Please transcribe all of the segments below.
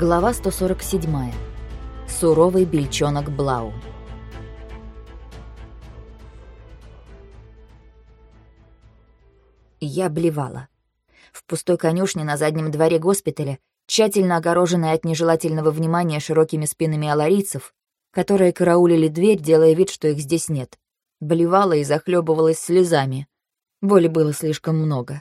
Глава 147. Суровый бельчонок Блау. Я блевала. В пустой конюшне на заднем дворе госпиталя, тщательно огороженной от нежелательного внимания широкими спинами аларийцев, которые караулили дверь, делая вид, что их здесь нет. Блевала и захлебывалась слезами. Боли было слишком много.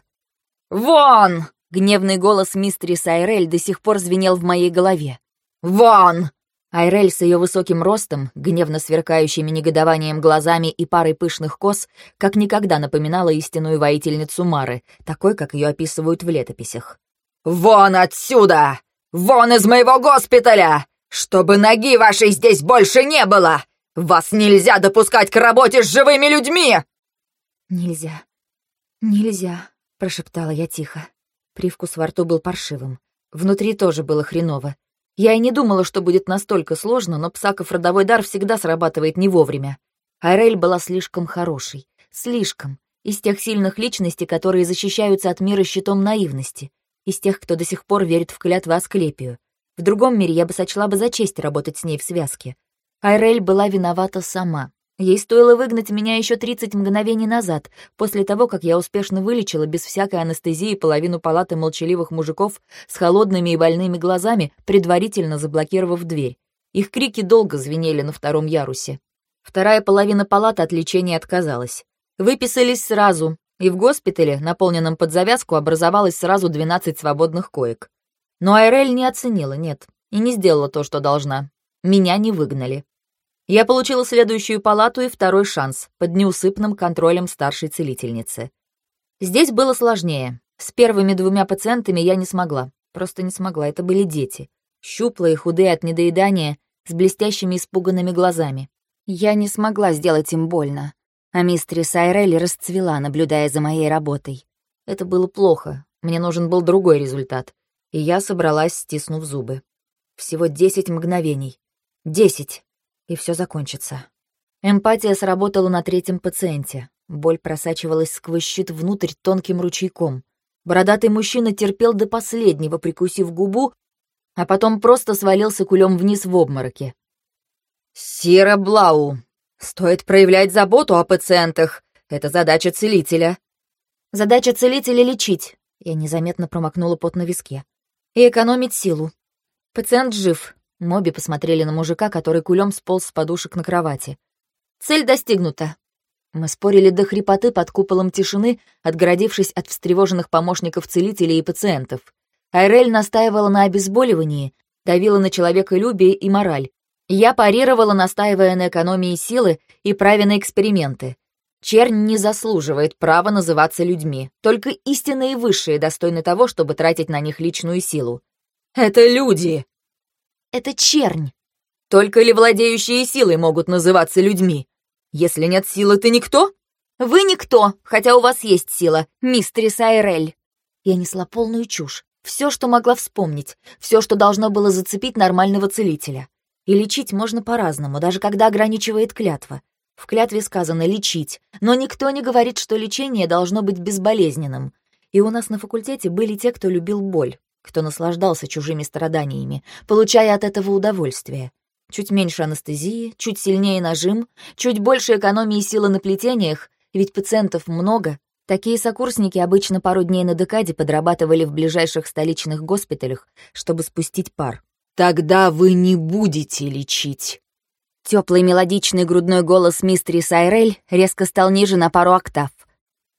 «Вон!» — гневный голос мистерис Айрель до сих пор звенел в моей голове. «Вон!» Айрель с ее высоким ростом, гневно сверкающими негодованием глазами и парой пышных кос, как никогда напоминала истинную воительницу Мары, такой, как ее описывают в летописях. «Вон отсюда! Вон из моего госпиталя! Чтобы ноги вашей здесь больше не было! Вас нельзя допускать к работе с живыми людьми!» «Нельзя, нельзя», — прошептала я тихо. Привкус во рту был паршивым. Внутри тоже было хреново. Я и не думала, что будет настолько сложно, но Псаков родовой дар всегда срабатывает не вовремя. Айрель была слишком хорошей. Слишком. Из тех сильных личностей, которые защищаются от мира щитом наивности. Из тех, кто до сих пор верит в клятву Асклепию. В другом мире я бы сочла бы за честь работать с ней в связке. Айрель была виновата сама. Ей стоило выгнать меня еще 30 мгновений назад, после того, как я успешно вылечила без всякой анестезии половину палаты молчаливых мужиков с холодными и больными глазами, предварительно заблокировав дверь. Их крики долго звенели на втором ярусе. Вторая половина палаты от лечения отказалась. Выписались сразу, и в госпитале, наполненном под завязку, образовалось сразу 12 свободных коек. Но Айрель не оценила, нет, и не сделала то, что должна. Меня не выгнали. Я получила следующую палату и второй шанс под неусыпным контролем старшей целительницы. Здесь было сложнее. С первыми двумя пациентами я не смогла. Просто не смогла, это были дети. Щуплые, худые от недоедания, с блестящими испуганными глазами. Я не смогла сделать им больно. А мистерис Айрелли расцвела, наблюдая за моей работой. Это было плохо, мне нужен был другой результат. И я собралась, стиснув зубы. Всего десять мгновений. Десять! И все закончится. Эмпатия сработала на третьем пациенте. Боль просачивалась сквозь щит внутрь тонким ручейком. Бородатый мужчина терпел до последнего, прикусив губу, а потом просто свалился кулем вниз в обмороке. «Сира Блау, стоит проявлять заботу о пациентах. Это задача целителя». «Задача целителя — лечить», — я незаметно промокнула пот на виске. «И экономить силу. Пациент жив, Моби посмотрели на мужика, который кулем сполз с подушек на кровати. «Цель достигнута!» Мы спорили до хрипоты под куполом тишины, отгородившись от встревоженных помощников целителей и пациентов. Айрель настаивала на обезболивании, давила на человеколюбие и мораль. Я парировала, настаивая на экономии силы и праве на эксперименты. Чернь не заслуживает права называться людьми. Только истинные высшие достойны того, чтобы тратить на них личную силу. «Это люди!» Это чернь. Только ли владеющие силой могут называться людьми? Если нет силы, ты никто? Вы никто, хотя у вас есть сила, мистерис Айрель. Я несла полную чушь. Все, что могла вспомнить, все, что должно было зацепить нормального целителя. И лечить можно по-разному, даже когда ограничивает клятва. В клятве сказано «лечить», но никто не говорит, что лечение должно быть безболезненным. И у нас на факультете были те, кто любил боль кто наслаждался чужими страданиями, получая от этого удовольствие. Чуть меньше анестезии, чуть сильнее нажим, чуть больше экономии силы на плетениях, ведь пациентов много. Такие сокурсники обычно пару дней на декаде подрабатывали в ближайших столичных госпиталях, чтобы спустить пар. «Тогда вы не будете лечить!» Теплый мелодичный грудной голос мистери Сайрель резко стал ниже на пару октав.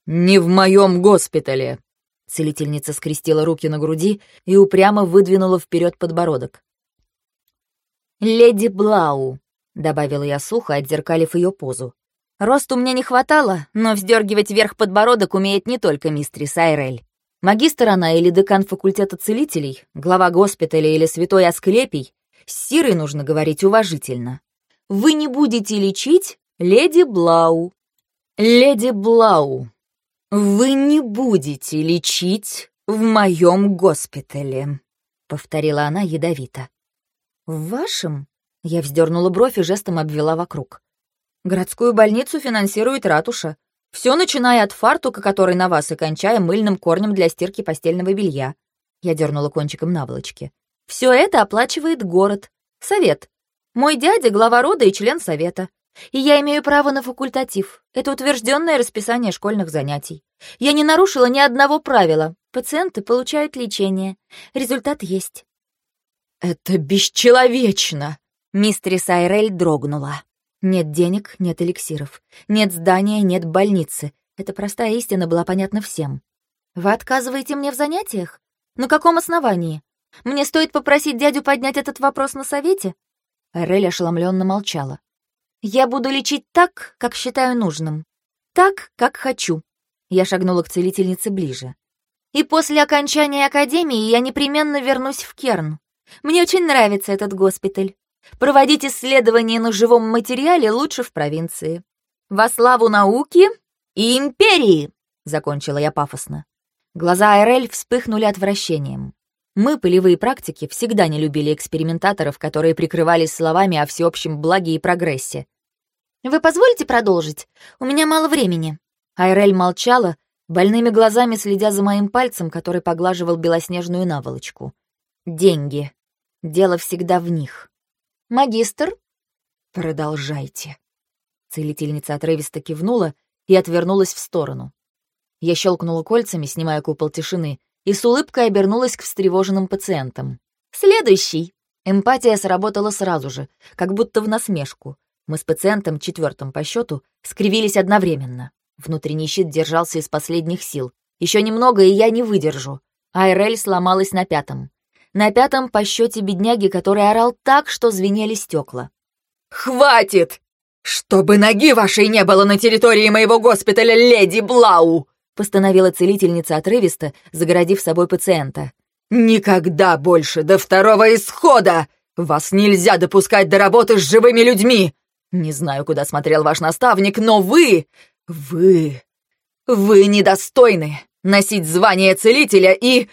«Не в моем госпитале. Целительница скрестила руки на груди и упрямо выдвинула вперед подбородок. «Леди Блау», — добавила я сухо, отзеркалив ее позу. «Росту мне не хватало, но вздергивать вверх подбородок умеет не только мистрис Айрель. Магистр она или декан факультета целителей, глава госпиталя или святой Асклепий, с Сирой нужно говорить уважительно. Вы не будете лечить леди Блау. Леди Блау, «Вы не будете лечить в моем госпитале», — повторила она ядовито. «В вашем?» — я вздернула бровь и жестом обвела вокруг. «Городскую больницу финансирует ратуша. Все, начиная от фартука, который на вас, и кончая мыльным корнем для стирки постельного белья». Я дернула кончиком наволочки. Все это оплачивает город. Совет. Мой дядя — глава рода и член совета. И я имею право на факультатив. Это утвержденное расписание школьных занятий. Я не нарушила ни одного правила. Пациенты получают лечение. Результат есть. «Это бесчеловечно!» Мистрис Айрель дрогнула. Нет денег, нет эликсиров. Нет здания, нет больницы. Эта простая истина была понятна всем. Вы отказываете мне в занятиях? На каком основании? Мне стоит попросить дядю поднять этот вопрос на совете? Айрель ошеломленно молчала. Я буду лечить так, как считаю нужным. Так, как хочу. Я шагнула к целительнице ближе. И после окончания академии я непременно вернусь в Керн. Мне очень нравится этот госпиталь. Проводить исследования на живом материале лучше в провинции. Во славу науки и империи, закончила я пафосно. Глаза Айрель вспыхнули отвращением. Мы, полевые практики, всегда не любили экспериментаторов, которые прикрывались словами о всеобщем благе и прогрессе. «Вы позволите продолжить? У меня мало времени». Айрель молчала, больными глазами следя за моим пальцем, который поглаживал белоснежную наволочку. «Деньги. Дело всегда в них». «Магистр?» «Продолжайте». Целительница отрывисто кивнула и отвернулась в сторону. Я щелкнула кольцами, снимая купол тишины, и с улыбкой обернулась к встревоженным пациентам. «Следующий!» Эмпатия сработала сразу же, как будто в насмешку. Мы с пациентом, четвертым по счету, скривились одновременно. Внутренний щит держался из последних сил. Еще немного, и я не выдержу. Айрель сломалась на пятом. На пятом по счете бедняги, который орал так, что звенели стекла. «Хватит! Чтобы ноги вашей не было на территории моего госпиталя, леди Блау!» Постановила целительница отрывисто, загородив собой пациента. «Никогда больше до второго исхода! Вас нельзя допускать до работы с живыми людьми! Не знаю, куда смотрел ваш наставник, но вы... Вы... Вы недостойны носить звание целителя и...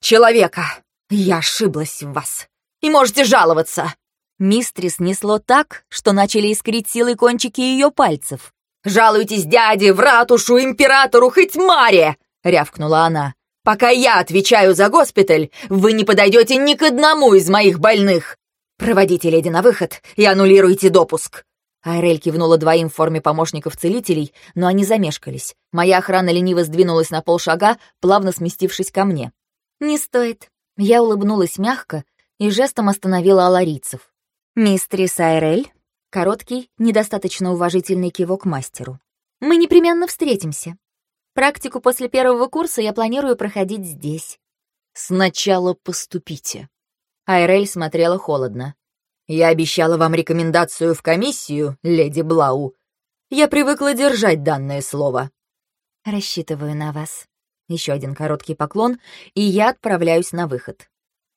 человека. Я ошиблась в вас. И можете жаловаться!» Мистрис несло так, что начали искрить силой кончики ее пальцев. «Жалуйтесь дяде, в ратушу, императору, хоть Маре!» — рявкнула она. «Пока я отвечаю за госпиталь, вы не подойдете ни к одному из моих больных. Проводите леди на выход и аннулируйте допуск». Айрель кивнула двоим в форме помощников целителей, но они замешкались. Моя охрана лениво сдвинулась на полшага, плавно сместившись ко мне. «Не стоит». Я улыбнулась мягко и жестом остановила аларийцев. «Мистрис Айрель, Короткий, недостаточно уважительный кивок мастеру. «Мы непременно встретимся. Практику после первого курса я планирую проходить здесь». «Сначала поступите». Айрель смотрела холодно. «Я обещала вам рекомендацию в комиссию, леди Блау. Я привыкла держать данное слово». «Рассчитываю на вас». Еще один короткий поклон, и я отправляюсь на выход.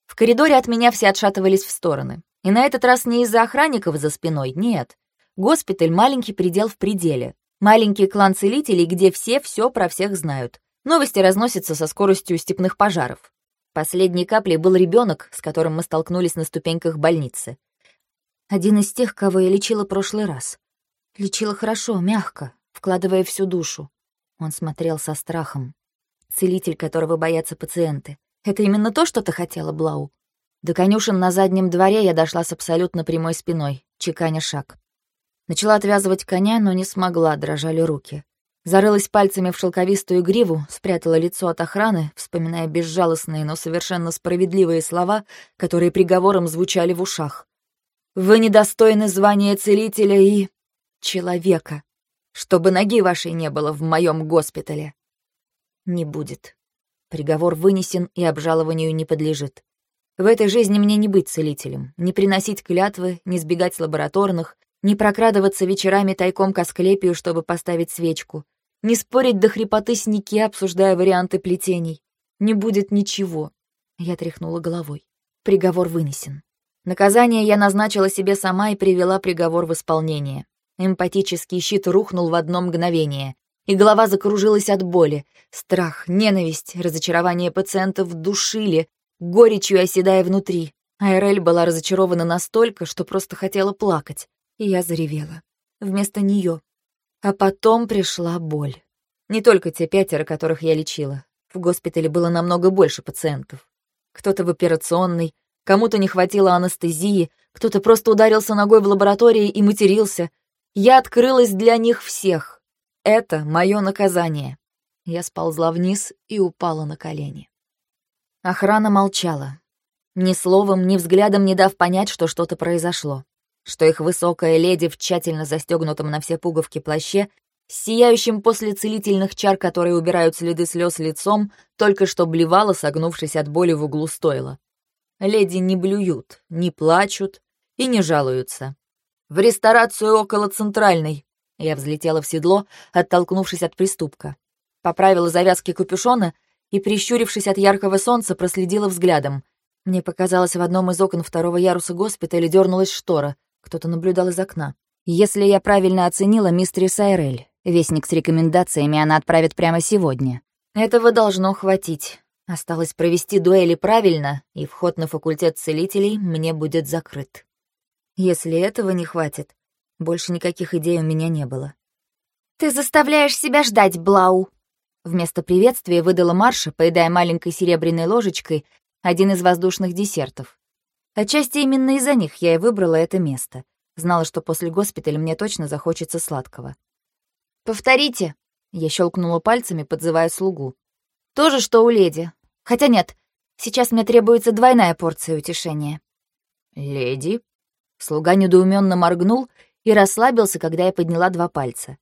В коридоре от меня все отшатывались в стороны. И на этот раз не из-за охранников за спиной, нет. Госпиталь — маленький предел в пределе. Маленький клан целителей, где все все про всех знают. Новости разносятся со скоростью степных пожаров. Последней каплей был ребенок, с которым мы столкнулись на ступеньках больницы. Один из тех, кого я лечила прошлый раз. Лечила хорошо, мягко, вкладывая всю душу. Он смотрел со страхом. Целитель, которого боятся пациенты. Это именно то, что ты хотела, Блау? До конюшен на заднем дворе я дошла с абсолютно прямой спиной, чеканя шаг. Начала отвязывать коня, но не смогла, дрожали руки. Зарылась пальцами в шелковистую гриву, спрятала лицо от охраны, вспоминая безжалостные, но совершенно справедливые слова, которые приговором звучали в ушах. «Вы недостойны звания целителя и... человека, чтобы ноги вашей не было в моем госпитале». Не будет. Приговор вынесен и обжалованию не подлежит. В этой жизни мне не быть целителем, не приносить клятвы, не сбегать лабораторных, не прокрадываться вечерами тайком к Асклепию, чтобы поставить свечку, не спорить до хрипоты с Ники, обсуждая варианты плетений. Не будет ничего. Я тряхнула головой. Приговор вынесен. Наказание я назначила себе сама и привела приговор в исполнение. Эмпатический щит рухнул в одно мгновение, и голова закружилась от боли. Страх, ненависть, разочарование пациентов душили, горечью оседая внутри. Айрель была разочарована настолько, что просто хотела плакать. И я заревела. Вместо нее. А потом пришла боль. Не только те пятеро, которых я лечила. В госпитале было намного больше пациентов. Кто-то в операционной, Кому-то не хватило анестезии, кто-то просто ударился ногой в лаборатории и матерился. Я открылась для них всех. Это мое наказание. Я сползла вниз и упала на колени. Охрана молчала. Ни словом, ни взглядом не дав понять, что что-то произошло. Что их высокая леди в тщательно застегнутом на все пуговки плаще, сияющим после целительных чар, которые убирают следы слез лицом, только что блевала, согнувшись от боли в углу стойла. Леди не блюют, не плачут и не жалуются. В ресторацию около центральной. Я взлетела в седло, оттолкнувшись от приступка поправила завязки капюшона и, прищурившись от яркого солнца, проследила взглядом. Мне показалось, в одном из окон второго яруса госпиталя дернулась штора. Кто-то наблюдал из окна. Если я правильно оценила мистер Сайрель, вестник с рекомендациями она отправит прямо сегодня. Этого должно хватить. Осталось провести дуэли правильно, и вход на факультет целителей мне будет закрыт. Если этого не хватит, больше никаких идей у меня не было. «Ты заставляешь себя ждать, Блау», Вместо приветствия выдала Марша, поедая маленькой серебряной ложечкой один из воздушных десертов. Отчасти именно из-за них я и выбрала это место. Знала, что после госпиталя мне точно захочется сладкого. «Повторите!» — я щелкнула пальцами, подзывая слугу. «То же, что у леди. Хотя нет, сейчас мне требуется двойная порция утешения». «Леди?» Слуга недоуменно моргнул и расслабился, когда я подняла два пальца.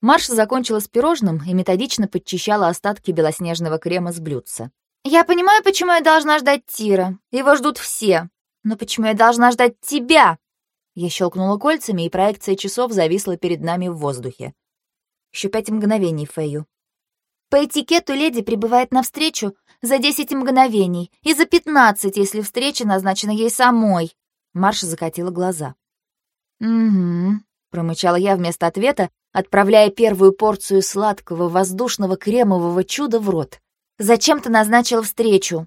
Марша закончила с пирожным и методично подчищала остатки белоснежного крема с блюдца. «Я понимаю, почему я должна ждать Тира. Его ждут все. Но почему я должна ждать тебя?» Я щелкнула кольцами, и проекция часов зависла перед нами в воздухе. Еще пять мгновений, Фэю. По этикету леди прибывает навстречу за десять мгновений и за пятнадцать, если встреча назначена ей самой. Марша закатила глаза. «Угу», — промычала я вместо ответа, отправляя первую порцию сладкого воздушного кремового чуда в рот. «Зачем ты назначил встречу?»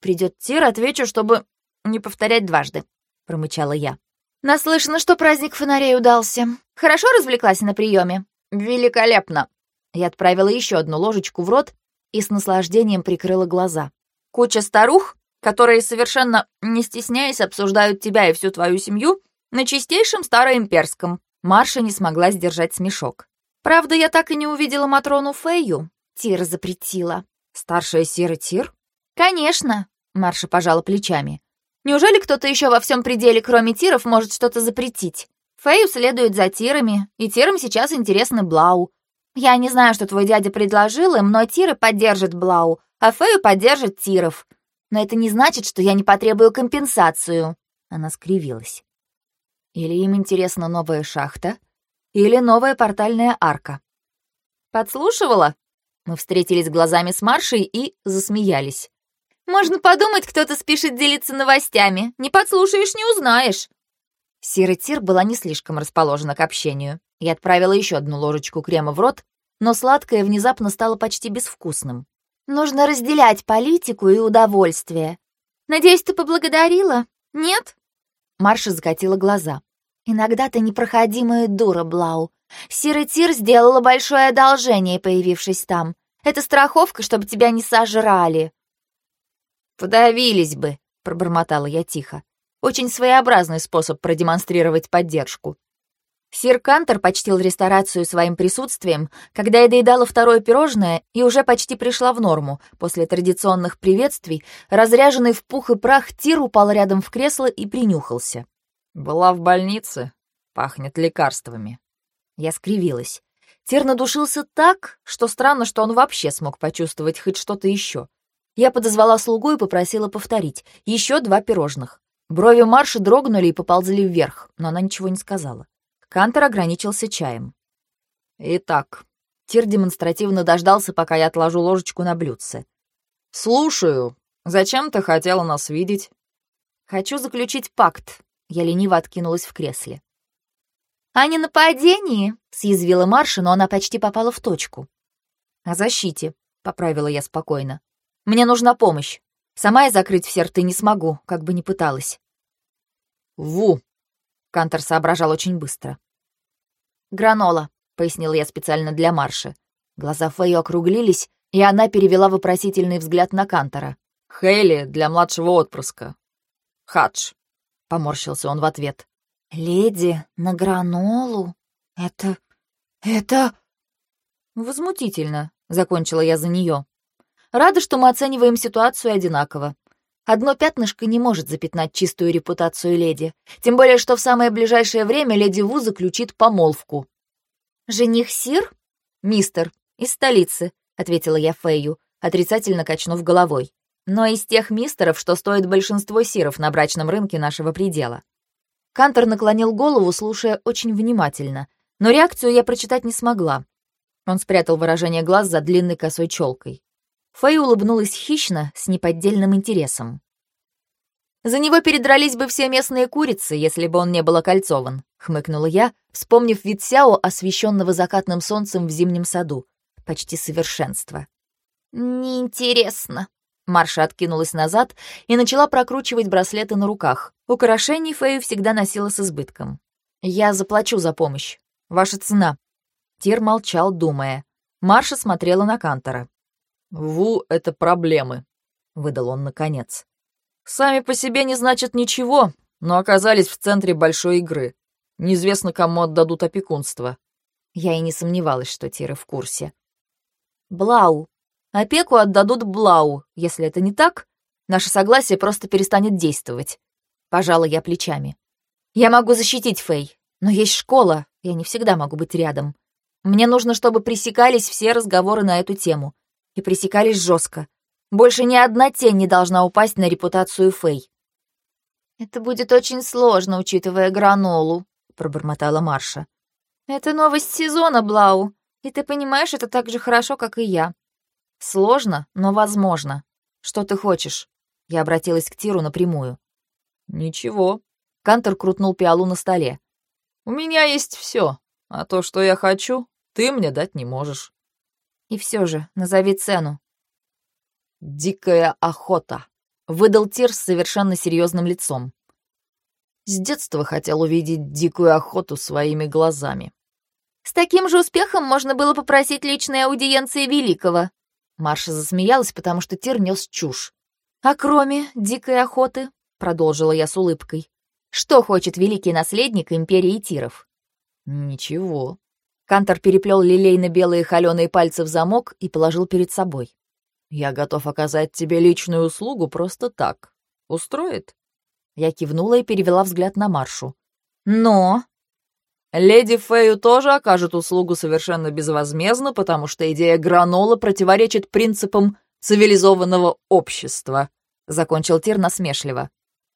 «Придет Тир, отвечу, чтобы не повторять дважды», — промычала я. «Наслышано, что праздник фонарей удался. Хорошо развлеклась на приеме?» «Великолепно!» Я отправила еще одну ложечку в рот и с наслаждением прикрыла глаза. «Куча старух, которые совершенно не стесняясь обсуждают тебя и всю твою семью на чистейшем староимперском. Марша не смогла сдержать смешок. «Правда, я так и не увидела Матрону Фейю. Тир запретила». «Старшая Сира Тир?» «Конечно», — Марша пожала плечами. «Неужели кто-то еще во всем пределе, кроме Тиров, может что-то запретить? Фею следует за Тирами, и Тирам сейчас интересны Блау. Я не знаю, что твой дядя предложил им, но Тиры поддержат Блау, а Фею поддержит Тиров. Но это не значит, что я не потребую компенсацию». Она скривилась. Или им интересна новая шахта, или новая портальная арка. «Подслушивала?» Мы встретились глазами с Маршей и засмеялись. «Можно подумать, кто-то спешит делиться новостями. Не подслушаешь, не узнаешь». Сира Тир была не слишком расположена к общению. Я отправила еще одну ложечку крема в рот, но сладкое внезапно стало почти безвкусным. «Нужно разделять политику и удовольствие. Надеюсь, ты поблагодарила? Нет?» Марша закатила глаза. «Иногда ты непроходимая дура, Блау. Сирый Тир сделала большое одолжение, появившись там. Это страховка, чтобы тебя не сожрали». «Подавились бы», — пробормотала я тихо. Очень своеобразный способ продемонстрировать поддержку. Сир Кантер почтил ресторацию своим присутствием, когда я доедала второе пирожное и уже почти пришла в норму. После традиционных приветствий, разряженный в пух и прах, Тир упал рядом в кресло и принюхался. «Была в больнице. Пахнет лекарствами». Я скривилась. Тир надушился так, что странно, что он вообще смог почувствовать хоть что-то еще. Я подозвала слугу и попросила повторить. Еще два пирожных. Брови Марши дрогнули и поползли вверх, но она ничего не сказала. Кантор ограничился чаем. «Итак», Тир демонстративно дождался, пока я отложу ложечку на блюдце. «Слушаю. Зачем ты хотела нас видеть?» «Хочу заключить пакт», я лениво откинулась в кресле. «О не нападении?» — съязвила Марша, но она почти попала в точку. «О защите», — поправила я спокойно. «Мне нужна помощь. Сама я закрыть все рты не смогу, как бы ни пыталась». «Ву!» — Кантор соображал очень быстро. «Гранола», — пояснила я специально для Марши. Глаза Фэю округлились, и она перевела вопросительный взгляд на Кантора. «Хейли для младшего отпрыска. Хадж», — поморщился он в ответ. «Леди на гранолу? Это... это...» «Возмутительно», — закончила я за нее. «Рада, что мы оцениваем ситуацию одинаково. Одно пятнышко не может запятнать чистую репутацию леди, тем более что в самое ближайшее время леди Ву заключит помолвку». «Жених Сир?» «Мистер, из столицы», — ответила я Фэю, отрицательно качнув головой. «Но из тех мистеров, что стоит большинство сиров на брачном рынке нашего предела». Кантор наклонил голову, слушая очень внимательно, но реакцию я прочитать не смогла. Он спрятал выражение глаз за длинной косой челкой. Фэй улыбнулась хищно, с неподдельным интересом. «За него передрались бы все местные курицы, если бы он не был окольцован», — хмыкнула я, вспомнив вид Сяо, освещенного закатным солнцем в зимнем саду. Почти совершенство. «Неинтересно». Марша откинулась назад и начала прокручивать браслеты на руках. Украшений Фэю всегда носила с избытком. «Я заплачу за помощь. Ваша цена». Тир молчал, думая. Марша смотрела на Кантора. «Ву — это проблемы», — выдал он наконец. «Сами по себе не значат ничего, но оказались в центре большой игры. Неизвестно, кому отдадут опекунство». Я и не сомневалась, что Тира в курсе. «Блау. Опеку отдадут Блау. Если это не так, наше согласие просто перестанет действовать». Пожала я плечами. «Я могу защитить Фэй, но есть школа, я не всегда могу быть рядом. Мне нужно, чтобы пресекались все разговоры на эту тему и пресекались жестко. Больше ни одна тень не должна упасть на репутацию Фэй. «Это будет очень сложно, учитывая гранолу», — пробормотала Марша. «Это новость сезона, Блау, и ты понимаешь это так же хорошо, как и я». «Сложно, но возможно. Что ты хочешь?» Я обратилась к Тиру напрямую. «Ничего». Кантор крутнул пиалу на столе. «У меня есть все, а то, что я хочу, ты мне дать не можешь». И все же, назови цену. «Дикая охота», — выдал Тир с совершенно серьезным лицом. С детства хотел увидеть дикую охоту своими глазами. «С таким же успехом можно было попросить личной аудиенции Великого». Марша засмеялась, потому что Тир нес чушь. «А кроме дикой охоты», — продолжила я с улыбкой, «что хочет великий наследник империи Тиров?» «Ничего», Кантор переплел лилейно-белые холеные пальцы в замок и положил перед собой. «Я готов оказать тебе личную услугу просто так. Устроит?» Я кивнула и перевела взгляд на Маршу. «Но...» «Леди Фею тоже окажет услугу совершенно безвозмездно, потому что идея гранола противоречит принципам цивилизованного общества», — закончил Тир насмешливо.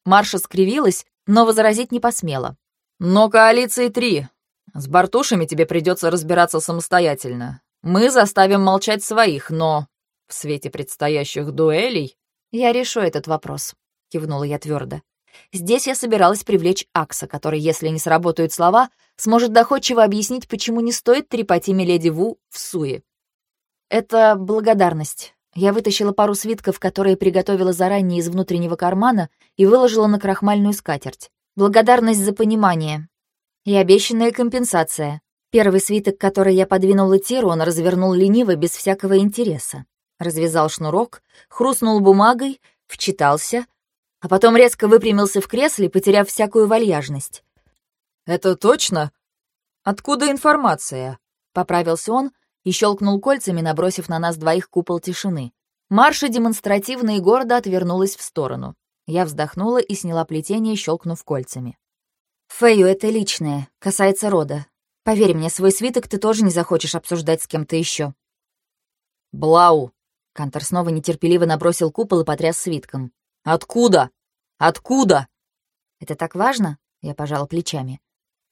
Марша скривилась, но возразить не посмела. «Но коалиции три, с Бартушами тебе придется разбираться самостоятельно. Мы заставим молчать своих, но в свете предстоящих дуэлей я решу этот вопрос», — кивнула я твердо. Здесь я собиралась привлечь Акса, который, если не сработают слова, сможет доходчиво объяснить, почему не стоит трепать имя леди Ву в суе. Это благодарность. Я вытащила пару свитков, которые приготовила заранее из внутреннего кармана и выложила на крахмальную скатерть. Благодарность за понимание. И обещанная компенсация. Первый свиток, который я подвинула Тиру, он развернул лениво, без всякого интереса. Развязал шнурок, хрустнул бумагой, вчитался, а потом резко выпрямился в кресле, потеряв всякую вальяжность. «Это точно? Откуда информация?» — поправился он и щелкнул кольцами, набросив на нас двоих купол тишины. Марша демонстративно и гордо отвернулась в сторону. Я вздохнула и сняла плетение, щелкнув кольцами. Фэю это личное, касается рода. Поверь мне, свой свиток ты тоже не захочешь обсуждать с кем-то еще. Блау. Кантор снова нетерпеливо набросил купол и потряс свитком. Откуда? Откуда? Это так важно? Я пожал плечами.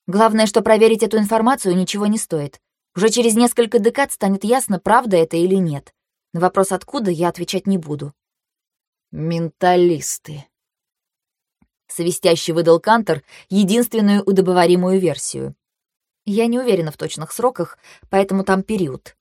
Главное, что проверить эту информацию ничего не стоит. Уже через несколько декад станет ясно, правда это или нет. На вопрос «откуда» я отвечать не буду. «Менталисты», Свистящий выдал Кантор единственную удобоваримую версию. Я не уверена в точных сроках, поэтому там период.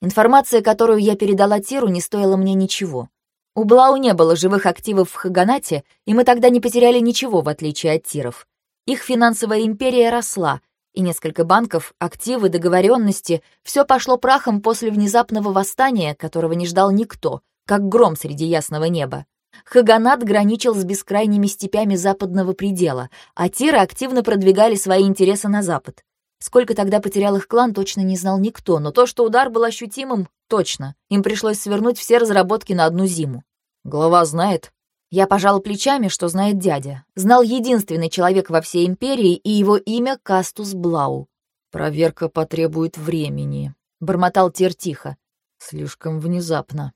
Информация, которую я передала Тиру, не стоила мне ничего. У Блау не было живых активов в Хаганате, и мы тогда не потеряли ничего, в отличие от Тиров. Их финансовая империя росла, и несколько банков, активы, договоренности — все пошло прахом после внезапного восстания, которого не ждал никто, как гром среди ясного неба. Хаганат граничил с бескрайними степями западного предела, а Тиры активно продвигали свои интересы на запад. Сколько тогда потерял их клан, точно не знал никто, но то, что удар был ощутимым, точно. Им пришлось свернуть все разработки на одну зиму. Глава знает. Я пожал плечами, что знает дядя. Знал единственный человек во всей империи, и его имя Кастус Блау. «Проверка потребует времени», — бормотал Тир тихо. «Слишком внезапно».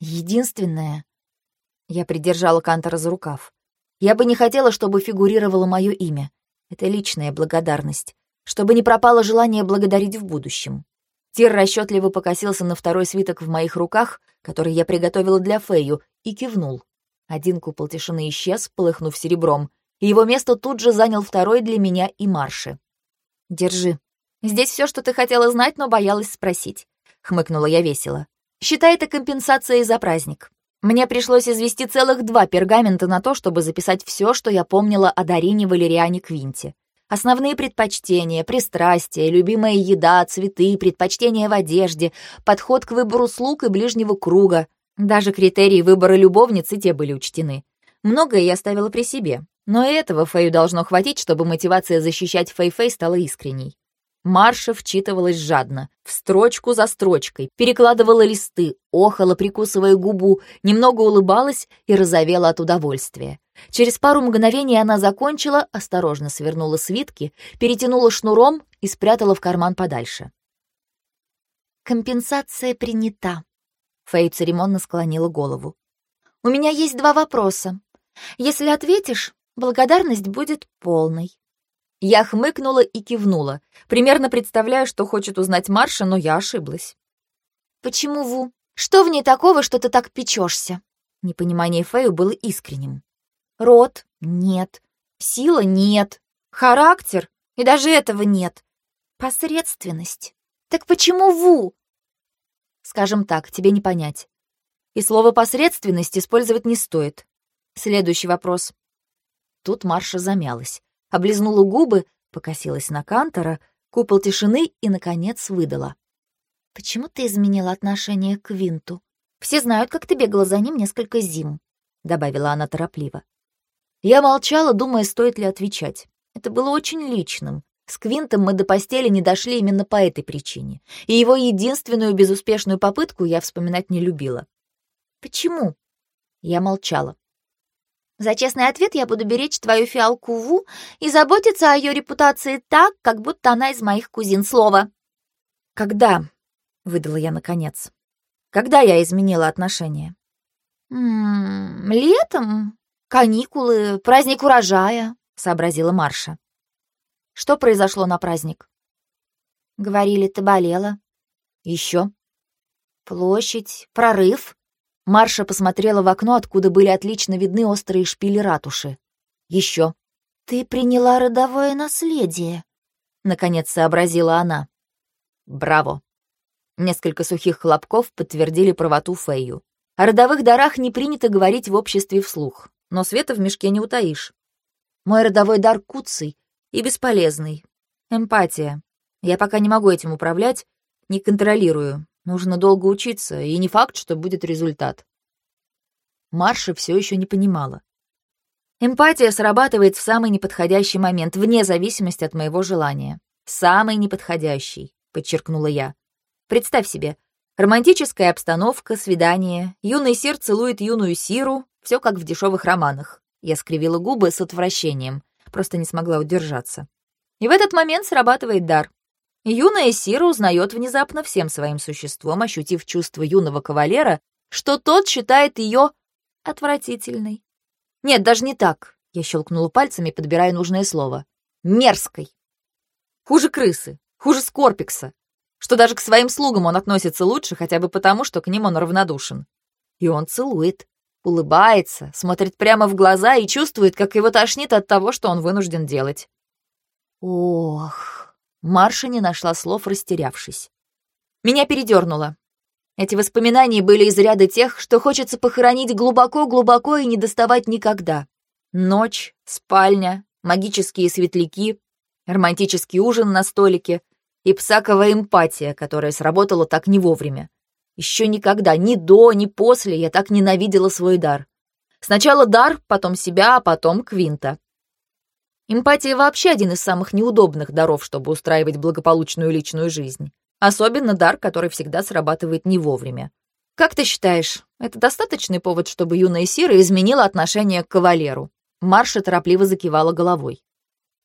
«Единственное...» Я придержала Кантора за рукав. «Я бы не хотела, чтобы фигурировало мое имя. Это личная благодарность чтобы не пропало желание благодарить в будущем. Тир расчетливо покосился на второй свиток в моих руках, который я приготовила для Фэю, и кивнул. Один купол тишины исчез, полыхнув серебром, и его место тут же занял второй для меня и Марши. «Держи. Здесь все, что ты хотела знать, но боялась спросить», — хмыкнула я весело. «Считай это компенсацией за праздник. Мне пришлось извести целых два пергамента на то, чтобы записать все, что я помнила о Дарине Валериане Квинте. Основные предпочтения, пристрастия, любимая еда, цветы, предпочтения в одежде, подход к выбору слуг и ближнего круга. Даже критерии выбора любовницы те были учтены. Многое я оставила при себе, но этого Фэю должно хватить, чтобы мотивация защищать Фэй-Фэй стала искренней. Марша вчитывалась жадно, в строчку за строчкой, перекладывала листы, охала, прикусывая губу, немного улыбалась и разовела от удовольствия. Через пару мгновений она закончила, осторожно свернула свитки, перетянула шнуром и спрятала в карман подальше. «Компенсация принята», — Фэй церемонно склонила голову. «У меня есть два вопроса. Если ответишь, благодарность будет полной». Я хмыкнула и кивнула, примерно представляя, что хочет узнать Марша, но я ошиблась. «Почему Ву? Что в ней такого, что ты так печешься?» Непонимание Фэю было искренним. «Рот? Нет. Сила? Нет. Характер? И даже этого нет. Посредственность. Так почему Ву?» «Скажем так, тебе не понять. И слово «посредственность» использовать не стоит. Следующий вопрос». Тут Марша замялась облизнула губы, покосилась на Кантора, купол тишины и, наконец, выдала. «Почему ты изменила отношение к Винту? Все знают, как ты бегала за ним несколько зим», — добавила она торопливо. Я молчала, думая, стоит ли отвечать. Это было очень личным. С Квинтом мы до постели не дошли именно по этой причине, и его единственную безуспешную попытку я вспоминать не любила. «Почему?» Я молчала. За честный ответ я буду беречь твою фиалку Ву и заботиться о ее репутации так, как будто она из моих кузин. Слово. Когда? выдала я наконец. Когда я изменила отношения? М -м, летом, каникулы, праздник урожая, сообразила Марша. Что произошло на праздник? Говорили, ты болела. Еще. Площадь, прорыв. Марша посмотрела в окно, откуда были отлично видны острые шпили ратуши. Еще. «Ты приняла родовое наследие», — наконец сообразила она. «Браво!» Несколько сухих хлопков подтвердили правоту Фэю. О родовых дарах не принято говорить в обществе вслух, но света в мешке не утаишь. Мой родовой дар куцый и бесполезный. Эмпатия. Я пока не могу этим управлять, не контролирую, Нужно долго учиться, и не факт, что будет результат. Марша все еще не понимала. Эмпатия срабатывает в самый неподходящий момент, вне зависимости от моего желания. Самый неподходящий, подчеркнула я. Представь себе, романтическая обстановка, свидание, юный сир целует юную сиру, все как в дешевых романах. Я скривила губы с отвращением, просто не смогла удержаться. И в этот момент срабатывает дар. Юная Сира узнает внезапно всем своим существом, ощутив чувство юного кавалера, что тот считает ее отвратительной. Нет, даже не так. Я щелкнула пальцами, подбирая нужное слово. Мерзкой. Хуже крысы, хуже Скорпикса, что даже к своим слугам он относится лучше, хотя бы потому, что к ним он равнодушен. И он целует, улыбается, смотрит прямо в глаза и чувствует, как его тошнит от того, что он вынужден делать. Ох... Марша не нашла слов, растерявшись. Меня передернуло. Эти воспоминания были из ряда тех, что хочется похоронить глубоко-глубоко и не доставать никогда. Ночь, спальня, магические светляки, романтический ужин на столике и псаковая эмпатия, которая сработала так не вовремя. Еще никогда, ни до, ни после я так ненавидела свой дар. Сначала дар, потом себя, а потом Квинта. Эмпатия вообще один из самых неудобных даров, чтобы устраивать благополучную личную жизнь. Особенно дар, который всегда срабатывает не вовремя. Как ты считаешь, это достаточный повод, чтобы юная Сира изменила отношение к кавалеру? Марша торопливо закивала головой.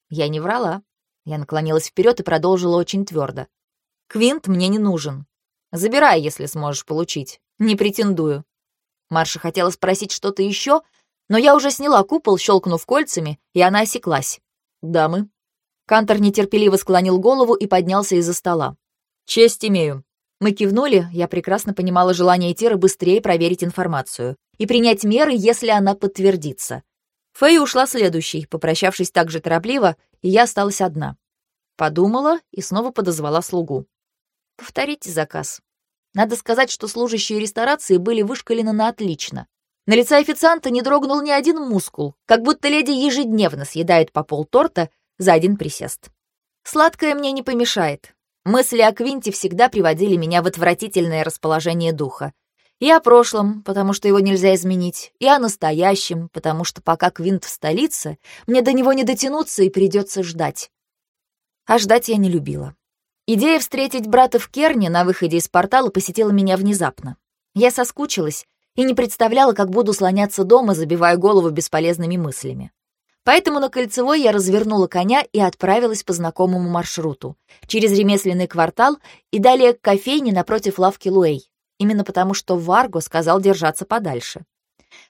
Я не врала. Я наклонилась вперед и продолжила очень твердо. Квинт мне не нужен. Забирай, если сможешь получить. Не претендую. Марша хотела спросить что-то еще, но я уже сняла купол, щелкнув кольцами, и она осеклась. «Дамы». Кантор нетерпеливо склонил голову и поднялся из-за стола. «Честь имею». Мы кивнули, я прекрасно понимала желание Тиры быстрее проверить информацию и принять меры, если она подтвердится. Фэй ушла следующей, попрощавшись так же торопливо, и я осталась одна. Подумала и снова подозвала слугу. «Повторите заказ». Надо сказать, что служащие ресторации были вышкалены на отлично. На лице официанта не дрогнул ни один мускул, как будто леди ежедневно съедает по пол торта за один присест. Сладкое мне не помешает. Мысли о Квинте всегда приводили меня в отвратительное расположение духа. И о прошлом, потому что его нельзя изменить, и о настоящем, потому что пока Квинт в столице, мне до него не дотянуться и придется ждать. А ждать я не любила. Идея встретить брата в Керне на выходе из портала посетила меня внезапно. Я соскучилась и не представляла, как буду слоняться дома, забивая голову бесполезными мыслями. Поэтому на Кольцевой я развернула коня и отправилась по знакомому маршруту, через ремесленный квартал и далее к кофейне напротив лавки Луэй, именно потому что Варго сказал держаться подальше.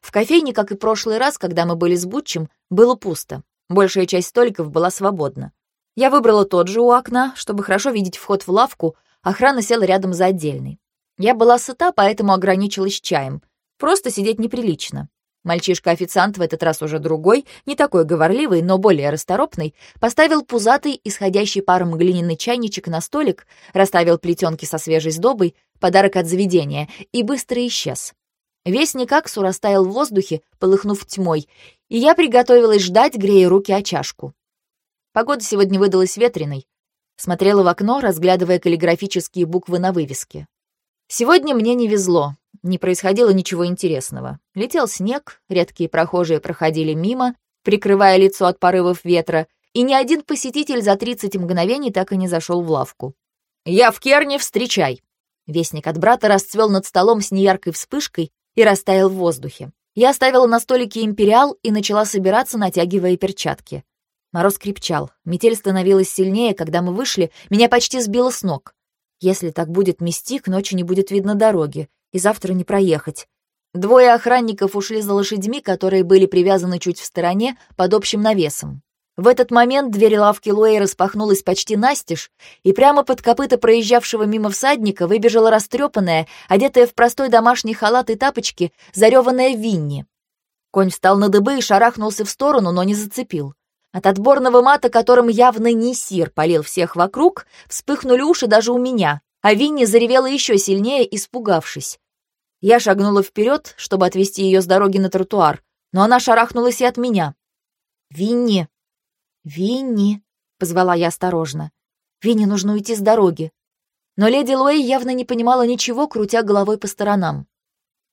В кофейне, как и прошлый раз, когда мы были с Бутчем, было пусто. Большая часть столиков была свободна. Я выбрала тот же у окна, чтобы хорошо видеть вход в лавку, охрана села рядом за отдельной. Я была сыта, поэтому ограничилась чаем. Просто сидеть неприлично. Мальчишка-официант в этот раз уже другой, не такой говорливый, но более расторопный, поставил пузатый, исходящий паром глиняный чайничек на столик, расставил плетенки со свежей сдобой, подарок от заведения, и быстро исчез. Весь Никаксу растаял в воздухе, полыхнув тьмой, и я приготовилась ждать, грея руки о чашку. Погода сегодня выдалась ветреной. Смотрела в окно, разглядывая каллиграфические буквы на вывеске. Сегодня мне не везло, не происходило ничего интересного. Летел снег, редкие прохожие проходили мимо, прикрывая лицо от порывов ветра, и ни один посетитель за 30 мгновений так и не зашел в лавку. «Я в Керне, встречай!» Вестник от брата расцвел над столом с неяркой вспышкой и растаял в воздухе. Я оставила на столике империал и начала собираться, натягивая перчатки. Мороз крепчал, метель становилась сильнее, когда мы вышли, меня почти сбило с ног. Если так будет мести, к ночи не будет видно дороги, и завтра не проехать. Двое охранников ушли за лошадьми, которые были привязаны чуть в стороне под общим навесом. В этот момент дверь лавки Луэй распахнулась почти настежь, и прямо под копыта проезжавшего мимо всадника выбежала растрепанная, одетая в простой домашний халат и тапочки, зареванная Винни. Конь встал на дыбы и шарахнулся в сторону, но не зацепил. От отборного мата, которым явно не сир полил всех вокруг, вспыхнули уши даже у меня, а Винни заревела еще сильнее, испугавшись. Я шагнула вперед, чтобы отвести ее с дороги на тротуар, но она шарахнулась и от меня. «Винни! Винни!» — позвала я осторожно. «Винни, нужно уйти с дороги». Но леди Луэй явно не понимала ничего, крутя головой по сторонам.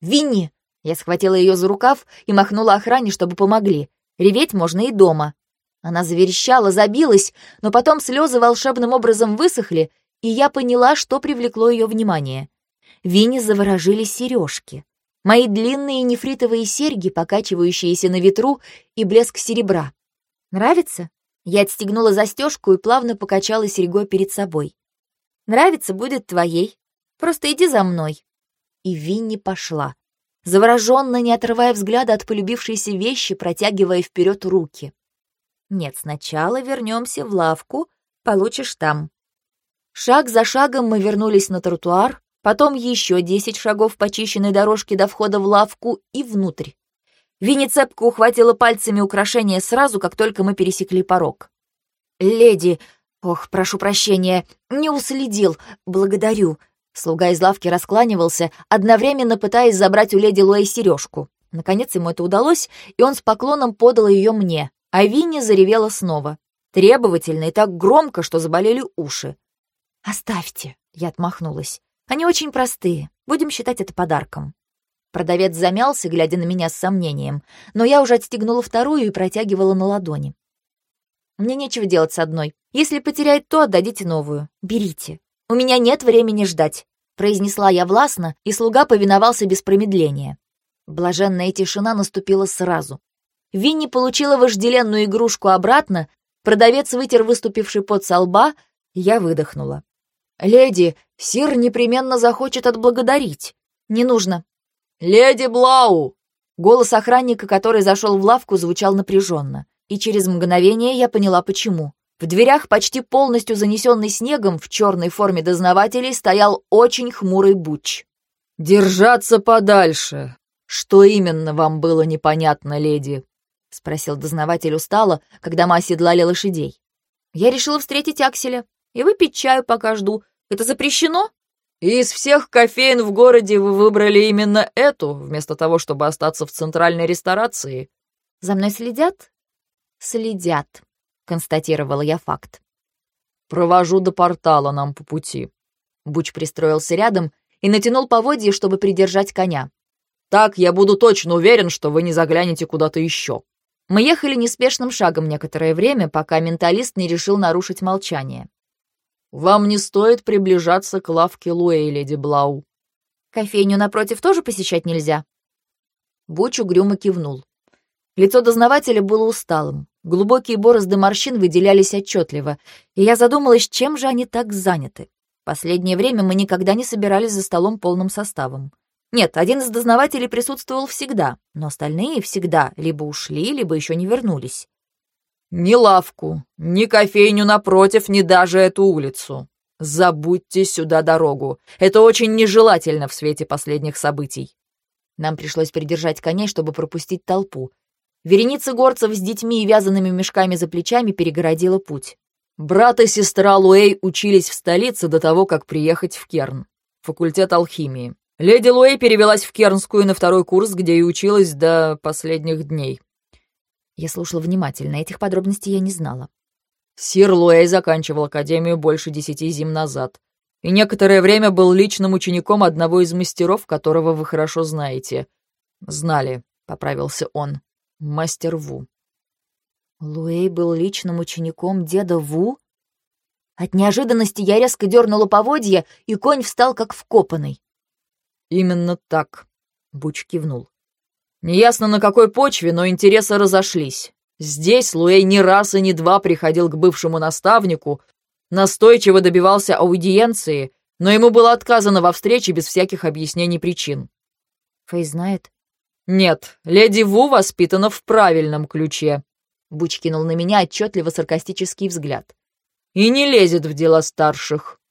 «Винни!» Я схватила ее за рукав и махнула охране, чтобы помогли. Реветь можно и дома. Она заверещала, забилась, но потом слезы волшебным образом высохли, и я поняла, что привлекло ее внимание. Винни заворожили сережки. Мои длинные нефритовые серьги, покачивающиеся на ветру, и блеск серебра. «Нравится?» Я отстегнула застежку и плавно покачала серьгой перед собой. «Нравится, будет твоей. Просто иди за мной». И Винни пошла, завороженно, не отрывая взгляда от полюбившейся вещи, протягивая вперед руки. Нет, сначала вернемся в лавку, получишь там. Шаг за шагом мы вернулись на тротуар, потом еще десять шагов по чищенной дорожке до входа в лавку и внутрь. Винни цепко ухватила пальцами украшения сразу, как только мы пересекли порог. «Леди, ох, прошу прощения, не уследил, благодарю». Слуга из лавки раскланивался, одновременно пытаясь забрать у леди Луэй сережку. Наконец ему это удалось, и он с поклоном подал ее мне. А Винни заревела снова, требовательно и так громко, что заболели уши. «Оставьте», — я отмахнулась. «Они очень простые, будем считать это подарком». Продавец замялся, глядя на меня с сомнением, но я уже отстегнула вторую и протягивала на ладони. Мне нечего делать с одной. Если потерять то, отдадите новую. Берите. У меня нет времени ждать, произнесла я властно, и слуга повиновался без промедления. Блаженная тишина наступила сразу. Винни получила вожделенную игрушку обратно, продавец вытер выступивший пот со лба, я выдохнула. «Леди, сир непременно захочет отблагодарить. Не нужно». «Леди Блау!» Голос охранника, который зашел в лавку, звучал напряженно и через мгновение я поняла, почему. В дверях, почти полностью занесенный снегом, в черной форме дознавателей, стоял очень хмурый Буч. «Держаться подальше! Что именно вам было непонятно, леди?» — спросил дознаватель устало, когда мы оседлали лошадей. «Я решила встретить Акселя и выпить чаю, пока жду. Это запрещено?» «Из всех кофеин в городе вы выбрали именно эту, вместо того, чтобы остаться в центральной ресторации?» «За мной следят?» «Следят», — констатировала я факт. «Провожу до портала нам по пути». Буч пристроился рядом и натянул поводья, чтобы придержать коня. «Так я буду точно уверен, что вы не заглянете куда-то еще». Мы ехали неспешным шагом некоторое время, пока менталист не решил нарушить молчание. «Вам не стоит приближаться к лавке Луэй, леди Блау». «Кофейню напротив тоже посещать нельзя?» Буч угрюмо кивнул. Лицо дознавателя было усталым. Глубокие борозды морщин выделялись отчетливо, и я задумалась, чем же они так заняты. Последнее время мы никогда не собирались за столом полным составом. Нет, один из дознавателей присутствовал всегда, но остальные всегда либо ушли, либо еще не вернулись. «Ни лавку, ни кофейню напротив, ни даже эту улицу. Забудьте сюда дорогу. Это очень нежелательно в свете последних событий». Нам пришлось придержать коней, чтобы пропустить толпу, Вереница горцев с детьми и вязаными мешками за плечами перегородила путь. Брат и сестра Луэй учились в столице до того, как приехать в Керн. Факультет алхимии. Леди Луэй перевелась в Кернскую на второй курс, где и училась до последних дней. Я слушала внимательно, этих подробностей я не знала. Сир Луэй заканчивал академию больше десяти зим назад и некоторое время был личным учеником одного из мастеров, которого вы хорошо знаете. «Знали», — поправился он мастер Ву. Луэй был личным учеником деда Ву? От неожиданности я резко дернула поводья, и конь встал как вкопанный. «Именно так», — Буч кивнул. «Неясно на какой почве, но интересы разошлись. Здесь Луэй не раз и не два приходил к бывшему наставнику, настойчиво добивался аудиенции, но ему было отказано во встрече без всяких объяснений причин». «Фэй знает?» «Нет, леди Ву воспитана в правильном ключе», — Буч кинул на меня отчетливо саркастический взгляд. «И не лезет в дела старших».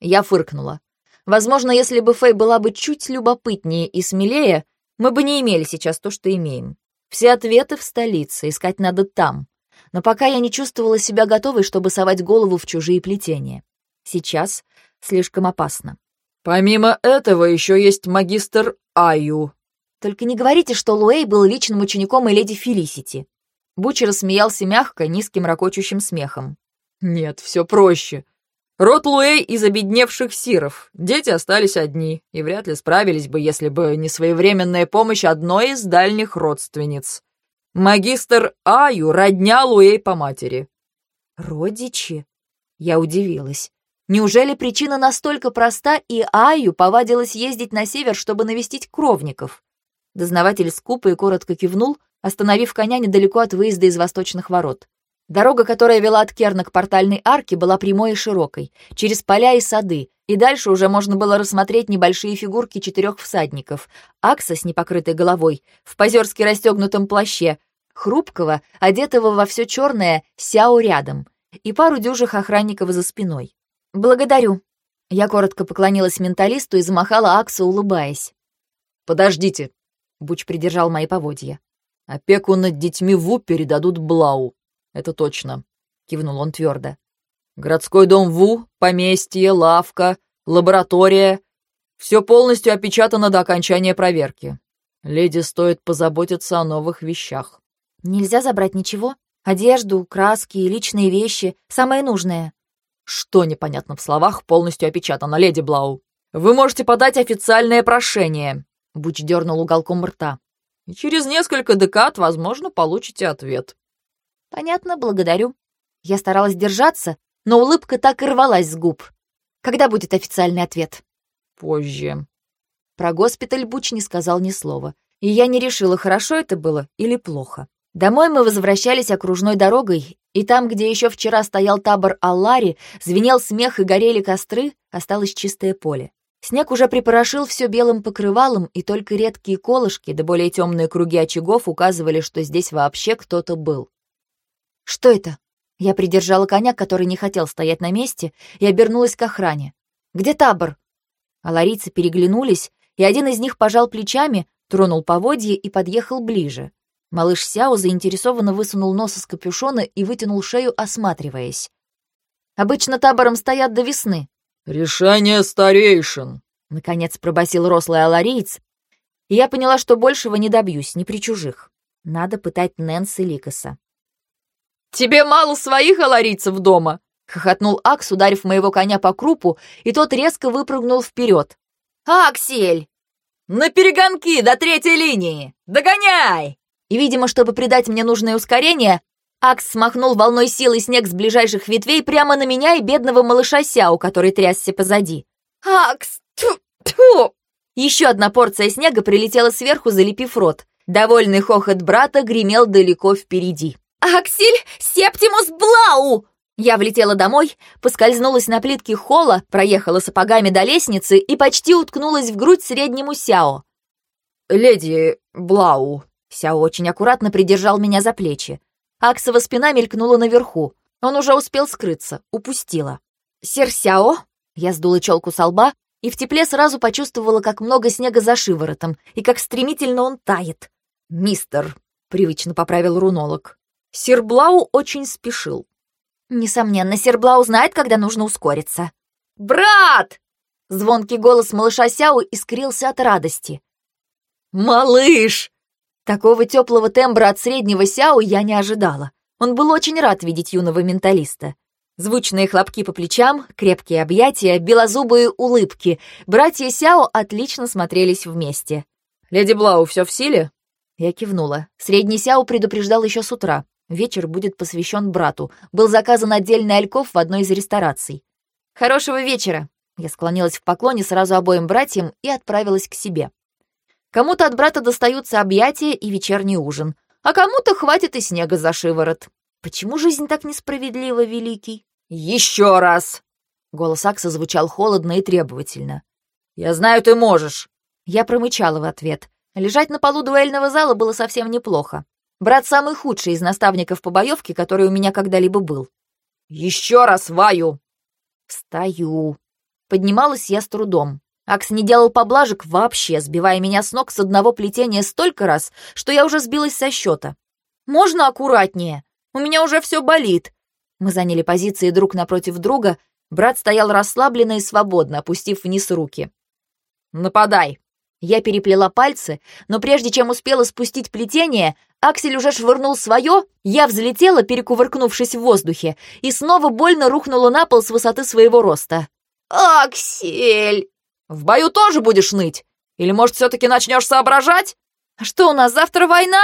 Я фыркнула. Возможно, если бы Фэй была бы чуть любопытнее и смелее, мы бы не имели сейчас то, что имеем. Все ответы в столице, искать надо там. Но пока я не чувствовала себя готовой, чтобы совать голову в чужие плетения. Сейчас слишком опасно. «Помимо этого еще есть магистр Аю», только не говорите, что Луэй был личным учеником и леди Фелисити». Бучер рассмеялся мягко, низким ракочущим смехом. «Нет, все проще. Род Луэй из обедневших сиров. Дети остались одни, и вряд ли справились бы, если бы не своевременная помощь одной из дальних родственниц. Магистр Аю родня Луэй по матери». «Родичи?» Я удивилась. Неужели причина настолько проста, и Аю повадилась ездить на север, чтобы навестить кровников? Дознаватель скупо и коротко кивнул, остановив коня недалеко от выезда из восточных ворот. Дорога, которая вела от Керна к портальной арке, была прямой и широкой, через поля и сады, и дальше уже можно было рассмотреть небольшие фигурки четырех всадников. Акса с непокрытой головой, в позерски расстегнутом плаще, хрупкого, одетого во все черное, Сяо рядом, и пару дюжих охранников за спиной. «Благодарю». Я коротко поклонилась менталисту и замахала Аксу, улыбаясь. «Подождите», Буч придержал мои поводья. «Опеку над детьми Ву передадут Блау. Это точно», — кивнул он твердо. «Городской дом Ву, поместье, лавка, лаборатория — все полностью опечатано до окончания проверки. Леди стоит позаботиться о новых вещах». «Нельзя забрать ничего? Одежду, краски, личные вещи, самое нужное?» «Что непонятно в словах полностью опечатано, леди Блау?» «Вы можете подать официальное прошение. Буч дернул уголком рта. И через несколько декад, возможно, получите ответ. Понятно, благодарю. Я старалась держаться, но улыбка так и рвалась с губ. Когда будет официальный ответ? Позже. Про госпиталь Буч не сказал ни слова, и я не решила, хорошо это было или плохо. Домой мы возвращались окружной дорогой, и там, где еще вчера стоял табор Аллари, звенел смех и горели костры, осталось чистое поле. Снег уже припорошил все белым покрывалом, и только редкие колышки да более темные круги очагов указывали, что здесь вообще кто-то был. «Что это?» Я придержала коня, который не хотел стоять на месте, и обернулась к охране. «Где табор?» Аларийцы переглянулись, и один из них пожал плечами, тронул поводье и подъехал ближе. Малыш Сяо заинтересованно высунул нос из капюшона и вытянул шею, осматриваясь. «Обычно табором стоят до весны». «Решение старейшин», — наконец пробасил рослый алариец, и я поняла, что большего не добьюсь, ни при чужих. Надо пытать Нэнс и Ликаса. «Тебе мало своих аларийцев дома?» — хохотнул Акс, ударив моего коня по крупу, и тот резко выпрыгнул вперед. «Аксель!» «На перегонки до третьей линии! Догоняй!» И, видимо, чтобы придать мне нужное ускорение, Акс смахнул волной силы снег с ближайших ветвей прямо на меня и бедного малыша Сяо, который трясся позади. «Акс! Тьфу! Тьфу!» Еще одна порция снега прилетела сверху, залепив рот. Довольный хохот брата гремел далеко впереди. «Аксель Септимус Блау!» Я влетела домой, поскользнулась на плитке холла, проехала сапогами до лестницы и почти уткнулась в грудь среднему Сяо. «Леди Блау». Сяо очень аккуратно придержал меня за плечи. Аксова спина мелькнула наверху. Он уже успел скрыться, упустила. «Сер Сяо?» Я сдула челку со лба и в тепле сразу почувствовала, как много снега за шиворотом и как стремительно он тает. «Мистер», — привычно поправил рунолог. Серблау очень спешил. Несомненно, Серблау знает, когда нужно ускориться. «Брат!» Звонкий голос малыша Сяо искрился от радости. «Малыш!» Такого теплого тембра от среднего Сяо я не ожидала. Он был очень рад видеть юного менталиста. Звучные хлопки по плечам, крепкие объятия, белозубые улыбки. Братья Сяо отлично смотрелись вместе. «Леди Блау, все в силе?» Я кивнула. Средний Сяо предупреждал еще с утра. Вечер будет посвящен брату. Был заказан отдельный альков в одной из рестораций. «Хорошего вечера!» Я склонилась в поклоне сразу обоим братьям и отправилась к себе. Кому-то от брата достаются объятия и вечерний ужин, а кому-то хватит и снега за шиворот. Почему жизнь так несправедлива, Великий? «Еще раз!» Голос Акса звучал холодно и требовательно. «Я знаю, ты можешь!» Я промычала в ответ. Лежать на полу дуэльного зала было совсем неплохо. Брат самый худший из наставников по боевке, который у меня когда-либо был. «Еще раз, Ваю!» «Встаю!» Поднималась я с трудом. Акс не делал поблажек вообще, сбивая меня с ног с одного плетения столько раз, что я уже сбилась со счета. «Можно аккуратнее? У меня уже все болит!» Мы заняли позиции друг напротив друга. Брат стоял расслабленно и свободно, опустив вниз руки. «Нападай!» Я переплела пальцы, но прежде чем успела спустить плетение, Аксель уже швырнул свое, я взлетела, перекувыркнувшись в воздухе, и снова больно рухнула на пол с высоты своего роста. «Аксель!» «В бою тоже будешь ныть? Или, может, все-таки начнешь соображать?» «А что, у нас завтра война?»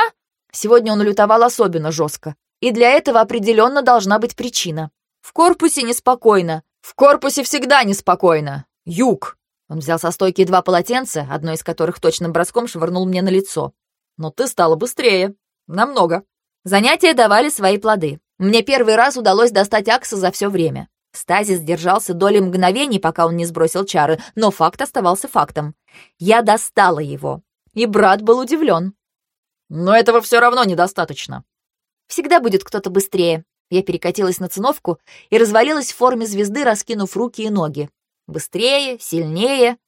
Сегодня он лютовал особенно жестко, и для этого определенно должна быть причина. В корпусе неспокойно. В корпусе всегда неспокойно. Юг. Он взял со стойки два полотенца, одно из которых точным броском швырнул мне на лицо. «Но ты стала быстрее. Намного». Занятия давали свои плоды. Мне первый раз удалось достать Акса за все время. Стазис держался доли мгновений, пока он не сбросил чары, но факт оставался фактом. Я достала его. И брат был удивлен. «Но этого все равно недостаточно». «Всегда будет кто-то быстрее». Я перекатилась на циновку и развалилась в форме звезды, раскинув руки и ноги. Быстрее, сильнее.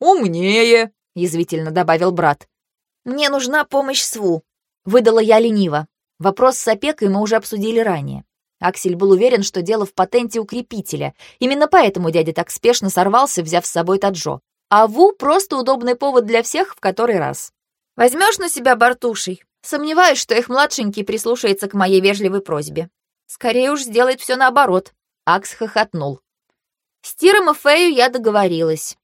Умнее, язвительно добавил брат. Мне нужна помощь СВУ, выдала я лениво. Вопрос с опекой мы уже обсудили ранее. Аксель был уверен, что дело в патенте укрепителя. Именно поэтому дядя так спешно сорвался, взяв с собой Таджо. А Ву — просто удобный повод для всех в который раз. Возьмешь на себя Бартушей? Сомневаюсь, что их младшенький прислушается к моей вежливой просьбе. Скорее уж сделает все наоборот. Акс хохотнул. С Тиром и Фею я договорилась.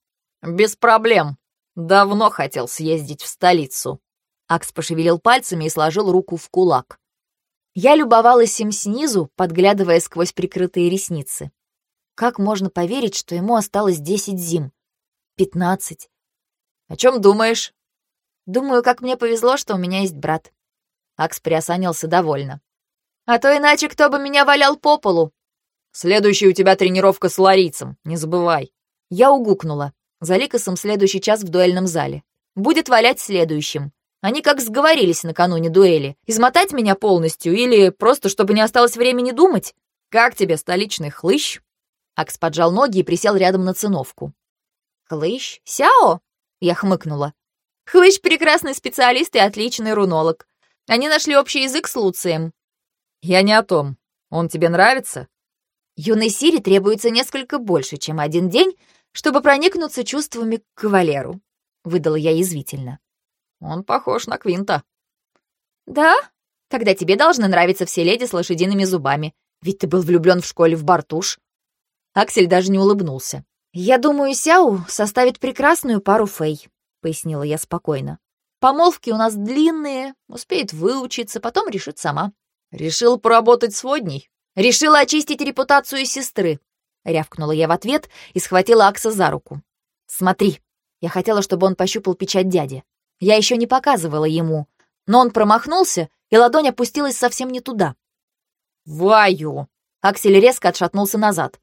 «Без проблем». Давно хотел съездить в столицу. Акс пошевелил пальцами и сложил руку в кулак. Я любовалась им снизу, подглядывая сквозь прикрытые ресницы. Как можно поверить, что ему осталось десять зим? Пятнадцать. О чем думаешь? Думаю, как мне повезло, что у меня есть брат. Акс приосанился довольно. А то иначе кто бы меня валял по полу. Следующая у тебя тренировка с ларийцем, не забывай. Я угукнула. За Ликосом следующий час в дуэльном зале. Будет валять следующим. Они как сговорились накануне дуэли. Измотать меня полностью или просто, чтобы не осталось времени думать? Как тебе столичный хлыщ? Акс поджал ноги и присел рядом на циновку. «Хлыщ? Сяо?» Я хмыкнула. «Хлыщ — прекрасный специалист и отличный рунолог. Они нашли общий язык с Луцием». «Я не о том. Он тебе нравится?» Юной Сири требуется несколько больше, чем один день, чтобы проникнуться чувствами к кавалеру», — выдала я язвительно. Он похож на Квинта». «Да? Тогда тебе должны нравиться все леди с лошадиными зубами, ведь ты был влюблен в школе в Бартуш». Аксель даже не улыбнулся. «Я думаю, Сяу составит прекрасную пару Фэй», — пояснила я спокойно. «Помолвки у нас длинные, успеет выучиться, потом решит сама». «Решил поработать с водней?» «Решила очистить репутацию сестры», — рявкнула я в ответ и схватила Акса за руку. «Смотри, я хотела, чтобы он пощупал печать дяди. Я еще не показывала ему, но он промахнулся, и ладонь опустилась совсем не туда. «Ваю!» Аксель резко отшатнулся назад.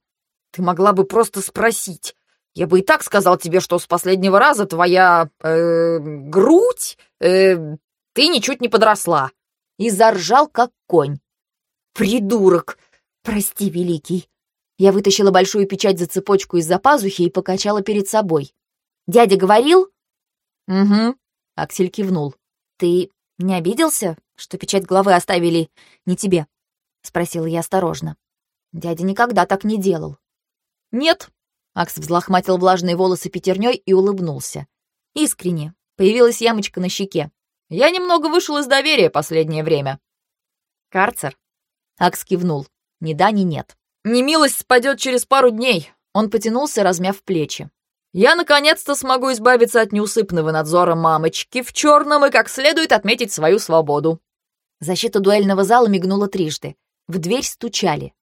«Ты могла бы просто спросить. Я бы и так сказал тебе, что с последнего раза твоя... Э, грудь... Э, ты ничуть не подросла». И заржал, как конь. «Придурок! Прости, великий!» Я вытащила большую печать за цепочку из-за пазухи и покачала перед собой. «Дядя говорил?» «Угу», Аксель кивнул. «Ты не обиделся, что печать главы оставили не тебе?» — спросила я осторожно. Дядя никогда так не делал. «Нет», — Акс взлохматил влажные волосы пятерней и улыбнулся. Искренне. Появилась ямочка на щеке. «Я немного вышел из доверия последнее время». «Карцер?» Акс кивнул. «Ни да, ни нет». «Немилость спадет через пару дней». Он потянулся, размяв плечи. Я наконец-то смогу избавиться от неусыпного надзора мамочки в черном и как следует отметить свою свободу. Защита дуэльного зала мигнула трижды. В дверь стучали.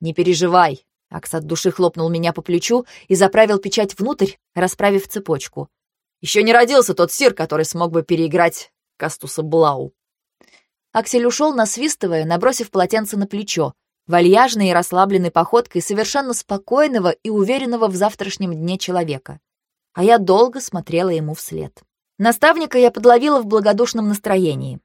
«Не переживай», — Акс от души хлопнул меня по плечу и заправил печать внутрь, расправив цепочку. «Еще не родился тот сир, который смог бы переиграть Кастуса Блау». Аксель ушел, насвистывая, набросив полотенце на плечо, вальяжной и расслабленной походкой совершенно спокойного и уверенного в завтрашнем дне человека. А я долго смотрела ему вслед. Наставника я подловила в благодушном настроении.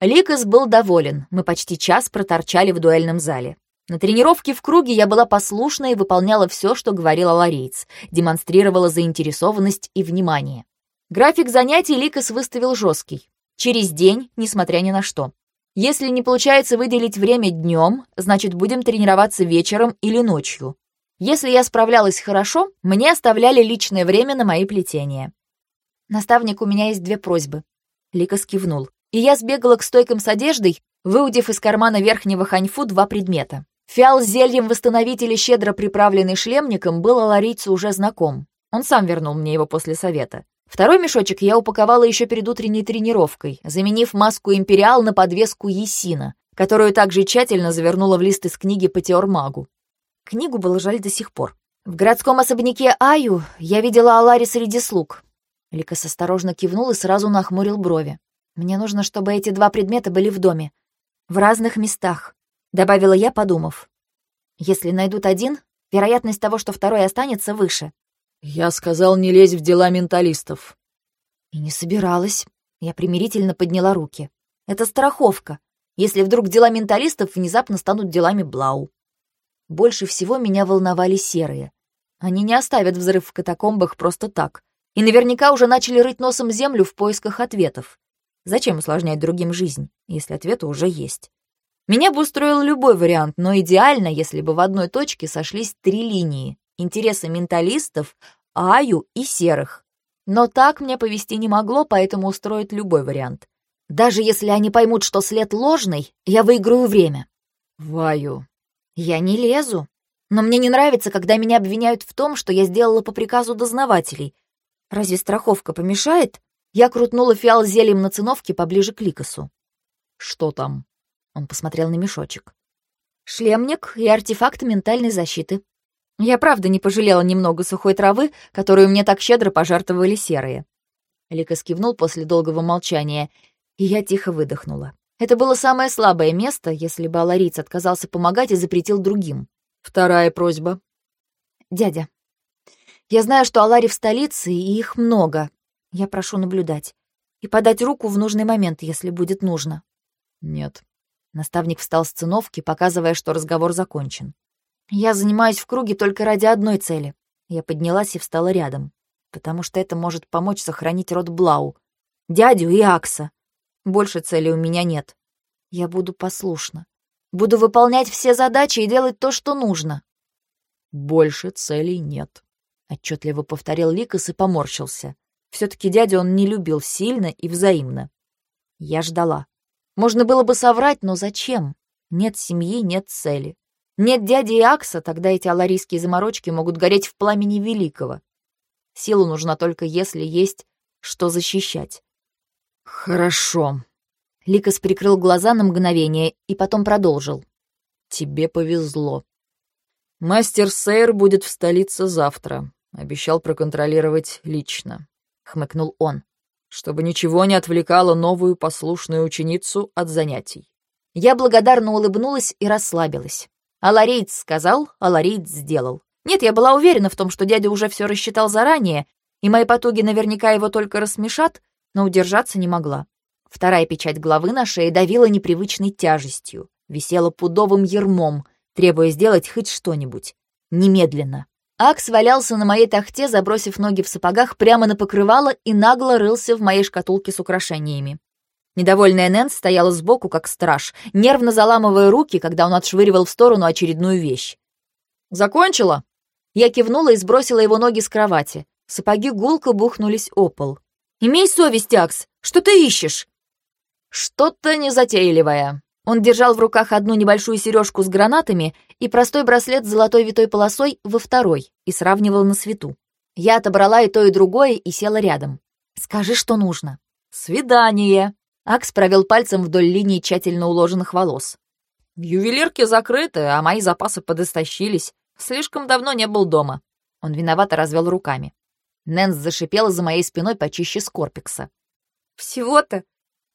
Ликас был доволен, мы почти час проторчали в дуэльном зале. На тренировке в круге я была послушна и выполняла все, что говорила Ларейц, демонстрировала заинтересованность и внимание. График занятий Ликас выставил жесткий. Через день, несмотря ни на что. Если не получается выделить время днем, значит, будем тренироваться вечером или ночью. Если я справлялась хорошо, мне оставляли личное время на мои плетения. «Наставник, у меня есть две просьбы». Лика скивнул. И я сбегала к стойкам с одеждой, выудив из кармана верхнего ханьфу два предмета. Фиал с зельем восстановителя, щедро приправленный шлемником, был ларийцу уже знаком. Он сам вернул мне его после совета. Второй мешочек я упаковала еще перед утренней тренировкой, заменив маску «Империал» на подвеску «Есина», которую также тщательно завернула в лист из книги по теормагу. Книгу было жаль до сих пор. В городском особняке Аю я видела Алари среди слуг. Ликас осторожно кивнул и сразу нахмурил брови. «Мне нужно, чтобы эти два предмета были в доме. В разных местах», — добавила я, подумав. «Если найдут один, вероятность того, что второй останется, выше. «Я сказал не лезь в дела менталистов». И не собиралась. Я примирительно подняла руки. Это страховка, если вдруг дела менталистов внезапно станут делами Блау. Больше всего меня волновали серые. Они не оставят взрыв в катакомбах просто так. И наверняка уже начали рыть носом землю в поисках ответов. Зачем усложнять другим жизнь, если ответы уже есть? Меня бы устроил любой вариант, но идеально, если бы в одной точке сошлись три линии интересы менталистов, Аю и серых. Но так мне повести не могло, поэтому устроить любой вариант. Даже если они поймут, что след ложный, я выиграю время. Ваю. Я не лезу. Но мне не нравится, когда меня обвиняют в том, что я сделала по приказу дознавателей. Разве страховка помешает? Я крутнула фиал зельем на циновке поближе к Ликосу. «Что там?» Он посмотрел на мешочек. «Шлемник и артефакт ментальной защиты. Я правда не пожалела немного сухой травы, которую мне так щедро пожертвовали серые». Ликос кивнул после долгого молчания, и я тихо выдохнула. Это было самое слабое место, если бы Алариц отказался помогать и запретил другим. Вторая просьба. «Дядя, я знаю, что Алари в столице, и их много. Я прошу наблюдать. И подать руку в нужный момент, если будет нужно». «Нет». Наставник встал с циновки, показывая, что разговор закончен. «Я занимаюсь в круге только ради одной цели». Я поднялась и встала рядом, потому что это может помочь сохранить род Блау, дядю и Акса. Больше цели у меня нет. Я буду послушна. Буду выполнять все задачи и делать то, что нужно. Больше целей нет, отчетливо повторил Ликас и поморщился. Все-таки дядю он не любил сильно и взаимно. Я ждала. Можно было бы соврать, но зачем? Нет семьи, нет цели. Нет дяди и Акса, тогда эти аларийские заморочки могут гореть в пламени великого. Сила нужна только если есть что защищать. Хорошо, Ликас прикрыл глаза на мгновение и потом продолжил. «Тебе повезло. Мастер Сейр будет в столице завтра. Обещал проконтролировать лично», — хмыкнул он, «чтобы ничего не отвлекало новую послушную ученицу от занятий». Я благодарно улыбнулась и расслабилась. Аларейц сказал, Аларейц сделал. Нет, я была уверена в том, что дядя уже все рассчитал заранее, и мои потуги наверняка его только рассмешат, но удержаться не могла. Вторая печать головы на шее давила непривычной тяжестью, висела пудовым ермом, требуя сделать хоть что-нибудь. Немедленно. Акс валялся на моей тахте, забросив ноги в сапогах прямо на покрывало и нагло рылся в моей шкатулке с украшениями. Недовольная Нэнс стояла сбоку, как страж, нервно заламывая руки, когда он отшвыривал в сторону очередную вещь. «Закончила?» Я кивнула и сбросила его ноги с кровати. Сапоги гулко бухнулись о пол. «Имей совесть, Акс! Что ты ищешь?» Что-то незатейливое. Он держал в руках одну небольшую сережку с гранатами и простой браслет с золотой витой полосой во второй и сравнивал на свету. Я отобрала и то, и другое и села рядом. «Скажи, что нужно». «Свидание». Акс провел пальцем вдоль линии тщательно уложенных волос. «Ювелирки закрыты, а мои запасы подостащились. Слишком давно не был дома». Он виновато развел руками. Нэнс зашипела за моей спиной почище Скорпикса. «Всего-то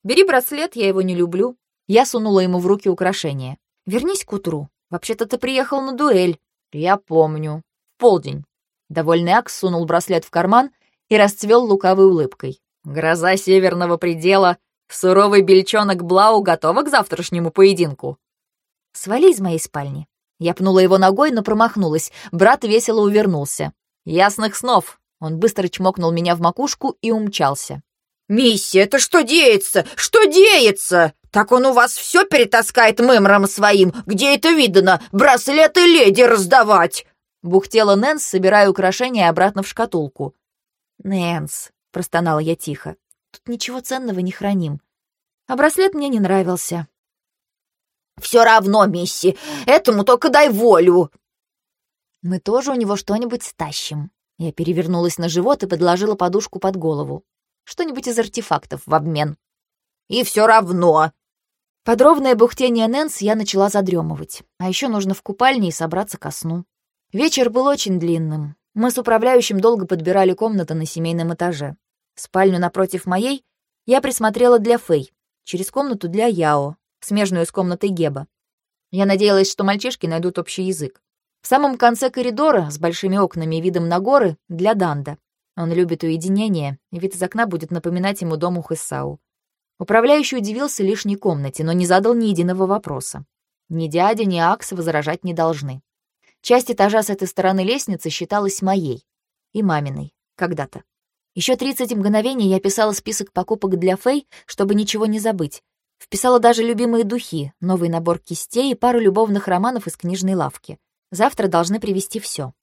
Бери браслет, я его не люблю». Я сунула ему в руки украшение. «Вернись к утру. Вообще-то ты приехал на дуэль». «Я помню. В полдень». Довольный Акс сунул браслет в карман и расцвел лукавой улыбкой. «Гроза северного предела. Суровый бельчонок Блау готова к завтрашнему поединку». «Свали из моей спальни». Я пнула его ногой, но промахнулась. Брат весело увернулся. «Ясных снов!» Он быстро чмокнул меня в макушку и умчался. «Миссия, это что деется? Что деется? Так он у вас все перетаскает мымром своим. Где это видно? Браслеты леди раздавать!» Бухтела Нэнс, собирая украшения обратно в шкатулку. «Нэнс», — простонала я тихо, — «тут ничего ценного не храним. А браслет мне не нравился». «Все равно, Мисси, этому только дай волю!» «Мы тоже у него что-нибудь стащим». Я перевернулась на живот и подложила подушку под голову что-нибудь из артефактов в обмен. И все равно. Подробное бухтение Нэнс я начала задремывать. А еще нужно в купальне и собраться ко сну. Вечер был очень длинным. Мы с управляющим долго подбирали комнаты на семейном этаже. Спальню напротив моей я присмотрела для Фэй, через комнату для Яо, смежную с комнатой Геба. Я надеялась, что мальчишки найдут общий язык. В самом конце коридора, с большими окнами и видом на горы, для Данда. Он любит уединение, и вид из окна будет напоминать ему дом у Хысау. Управляющий удивился лишней комнате, но не задал ни единого вопроса. Ни дядя, ни Акс возражать не должны. Часть этажа с этой стороны лестницы считалась моей. И маминой. Когда-то. Еще 30 мгновений я писала список покупок для Фэй, чтобы ничего не забыть. Вписала даже любимые духи, новый набор кистей и пару любовных романов из книжной лавки. Завтра должны привезти все.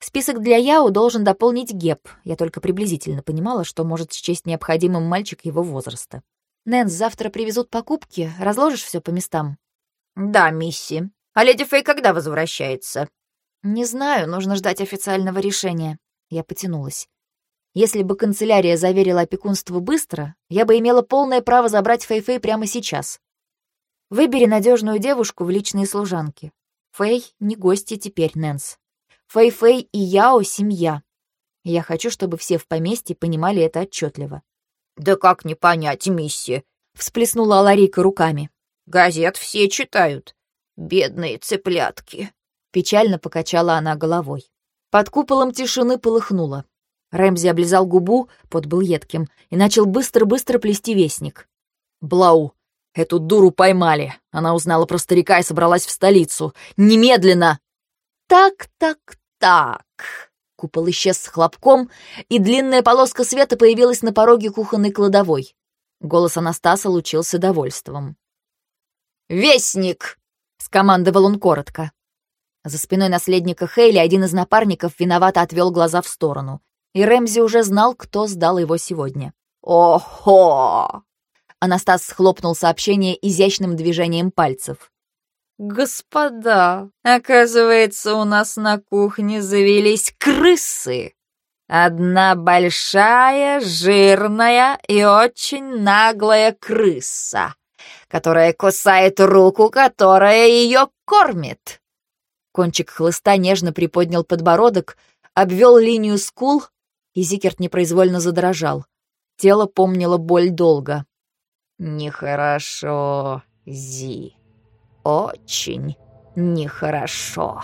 Список для Яо должен дополнить Геп. Я только приблизительно понимала, что может счесть необходимым мальчик его возраста. «Нэнс, завтра привезут покупки. Разложишь все по местам?» «Да, мисси. А леди Фэй когда возвращается?» «Не знаю, нужно ждать официального решения». Я потянулась. Если бы канцелярия заверила опекунство быстро, я бы имела полное право забрать Фэй-Фэй прямо сейчас. Выбери надежную девушку в личные служанки. Фэй не гости теперь, Нэнс. Фэй-Фэй и Яо — семья. Я хочу, чтобы все в поместье понимали это отчетливо. «Да как не понять, мисси?» — всплеснула Аларика руками. «Газет все читают. Бедные цыплятки». Печально покачала она головой. Под куполом тишины полыхнуло. Рэмзи облизал губу, пот был едким, и начал быстро-быстро плести вестник. «Блау, эту дуру поймали. Она узнала про старика и собралась в столицу. Немедленно!» «Так, так, так...» Купол исчез с хлопком, и длинная полоска света появилась на пороге кухонной кладовой. Голос Анастаса лучился довольством. «Вестник!» — скомандовал он коротко. За спиной наследника Хейли один из напарников виновато отвел глаза в сторону, и Рэмзи уже знал, кто сдал его сегодня. «Охо!» Анастас схлопнул сообщение изящным движением пальцев. «Господа, оказывается, у нас на кухне завелись крысы. Одна большая, жирная и очень наглая крыса, которая кусает руку, которая ее кормит». Кончик хлыста нежно приподнял подбородок, обвел линию скул, и Зикерт непроизвольно задрожал. Тело помнило боль долго. «Нехорошо, Зи» очень нехорошо.